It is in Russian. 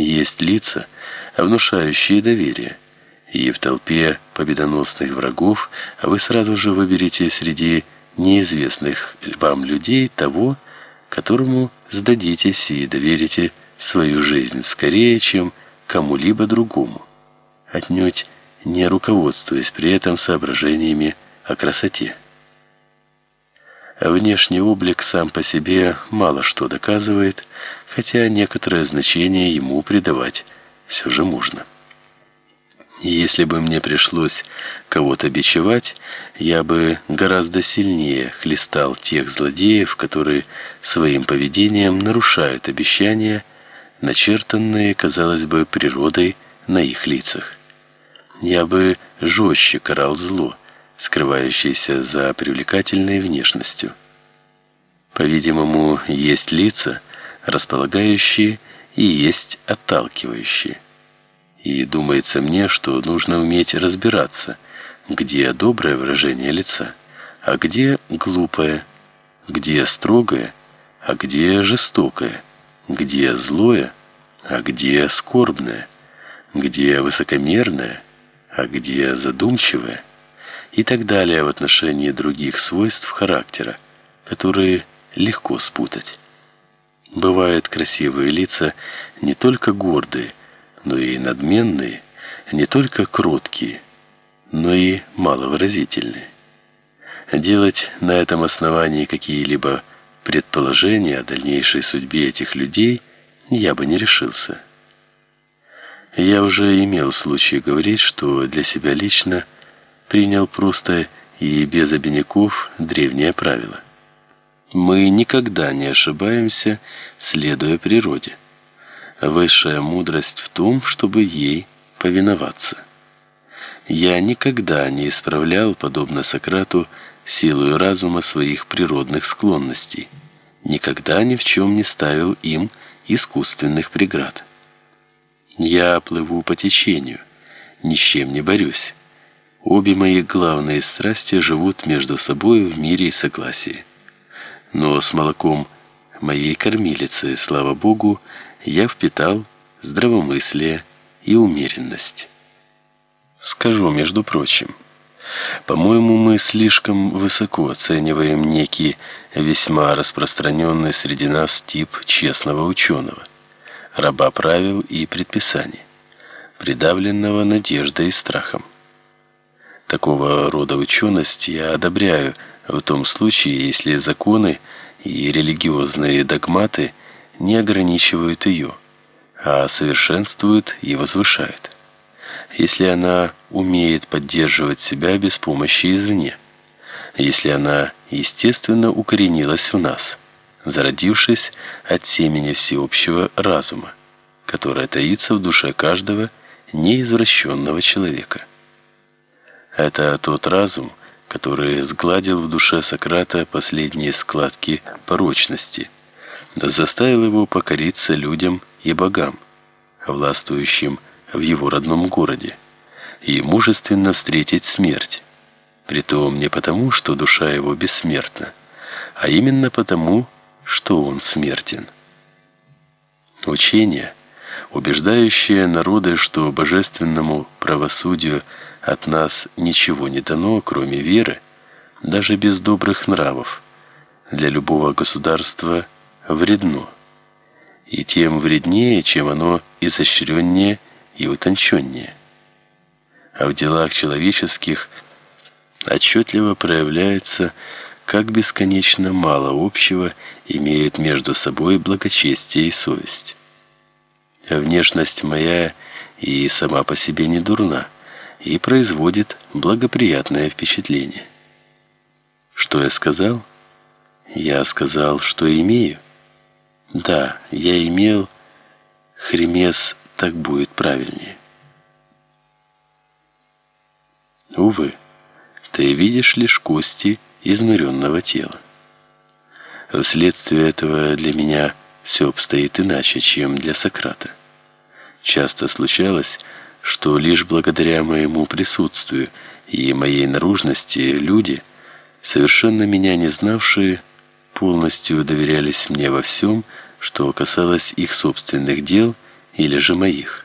Есть лица, внушающие доверие, и в толпе победоносных врагов вы сразу же выберете среди неизвестных вам людей того, которому сдадитесь и доверите свою жизнь скорее, чем кому-либо другому, отнюдь не руководствуясь при этом соображениями о красоте. Внешний облик сам по себе мало что доказывает, хотя некоторое значение ему придавать все же можно. Если бы мне пришлось кого-то бичевать, я бы гораздо сильнее хлестал тех злодеев, которые своим поведением нарушают обещания, начертанные, казалось бы, природой на их лицах. Я бы жестче карал зло, скрывающийся за привлекательной внешностью. По-видимому, есть лица, располагающие и есть отталкивающие. И думается мне, что нужно уметь разбираться, где доброе выражение лица, а где глупое, где строгое, а где жестокое, где злое, а где скорбное, где высокомерное, а где задумчивое и так далее в отношении других свойств характера, которые легко спутать. Бывают красивые лица не только гордые, но и надменные, не только кроткие, но и маловыразительные. Делать на этом основании какие-либо предположения о дальнейшей судьбе этих людей я бы не решился. Я уже имел случай говорить, что для себя лично принял просто и без обиняков древнее правило. Мы никогда не ошибаемся, следуя природе. Высшая мудрость в том, чтобы ей повиноваться. Я никогда не исправлял, подобно Сократу, силой разума своих природных склонностей. Никогда ни в чем не ставил им искусственных преград. Я плыву по течению, ни с чем не борюсь. Обе мои главные страсти живут между собой в мире и согласии. Но с молоком моей кормилицы, слава Богу, я впитал здравомыслие и умеренность. Скажу, между прочим, по-моему, мы слишком высоко оцениваем некий весьма распространенный среди нас тип честного ученого, раба правил и предписаний, придавленного надеждой и страхом. Такого рода ученость я одобряю в том случае, если законы и религиозные догматы не ограничивают ее, а совершенствуют и возвышают. Если она умеет поддерживать себя без помощи извне, если она естественно укоренилась в нас, зародившись от семени всеобщего разума, которое таится в душе каждого неизвращенного человека. Это тот разум, который сгладил в душе Сократа последние складки порочности, заставил его покориться людям и богам, властвующим в его родном городе, и мужественно встретить смерть. Притом не потому, что душа его бессмертна, а именно потому, что он смертен. Учение, убеждающее народы, что божественному правосудию – от нас ничего не дано, кроме веры, даже без добрых нравов. Для любого государства вредно. И тем вреднее, чем оно изощреннее и утонченнее. А в делах человеческих отчетливо проявляется, как бесконечно мало общего имеют между собой благочестие и совесть. Внешность моя и сама по себе не дурна и производит благоприятное впечатление. Что я сказал? Я сказал, что имею. Да, я имел. Хремес так будет правильнее. Увы, ты видишь лишь кости изнуренного тела. Вследствие этого для меня все обстоит иначе, чем для Сократа. Часто случалось, что лишь благодаря моему присутствию и моей наружности люди, совершенно меня не знавшие, полностью доверялись мне во всем, что касалось их собственных дел или же моих.